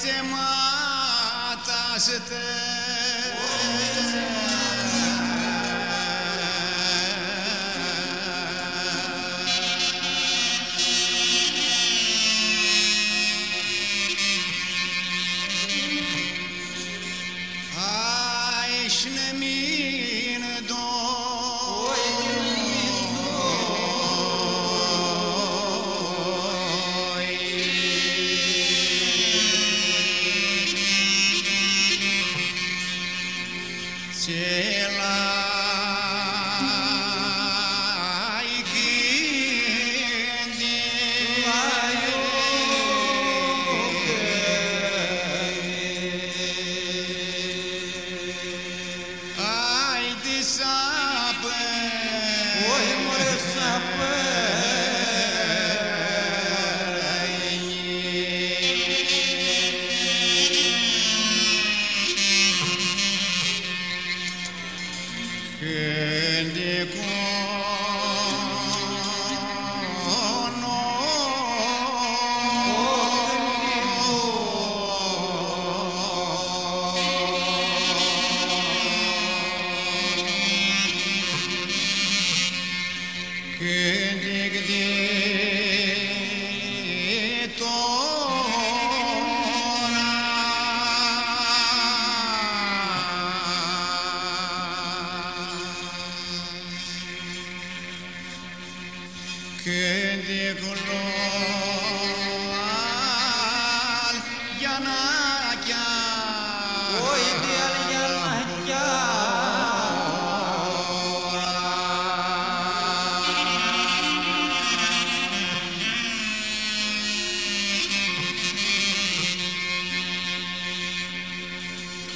Σε μένα. sapé, oi, more sapé.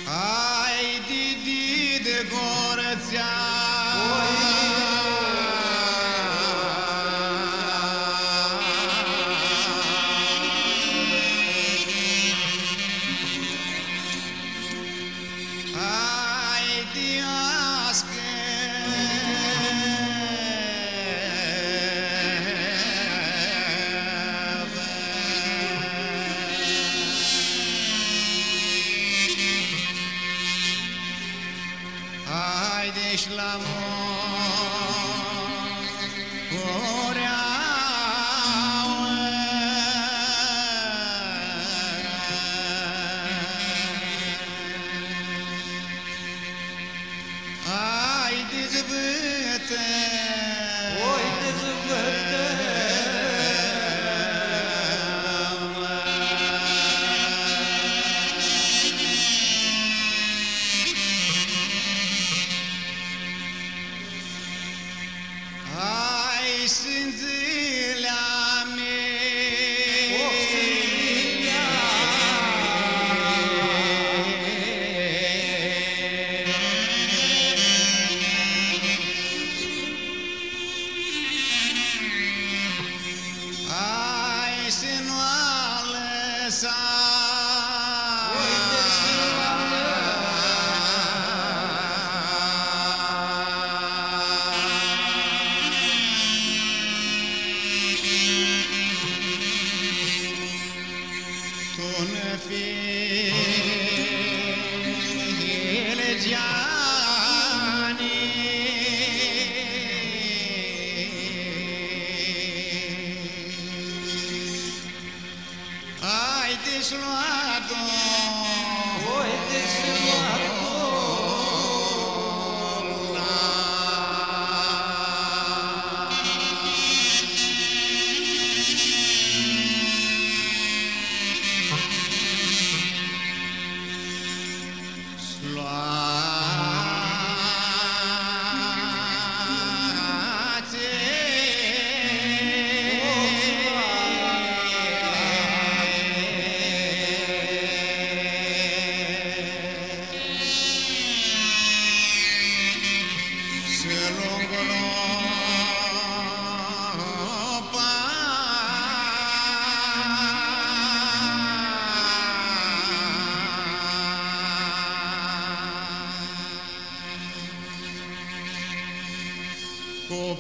Ai, Didi de Gorețea haide și la morea Haide सुवा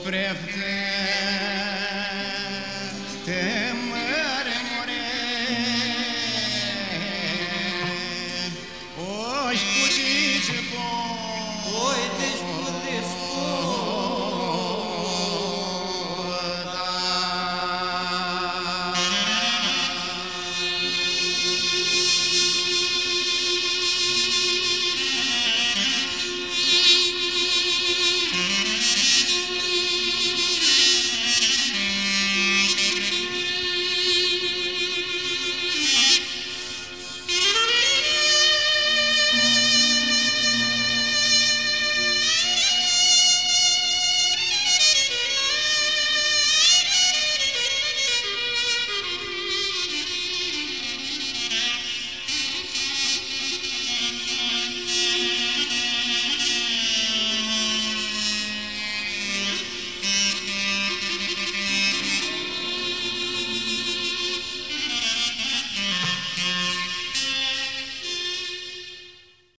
breve.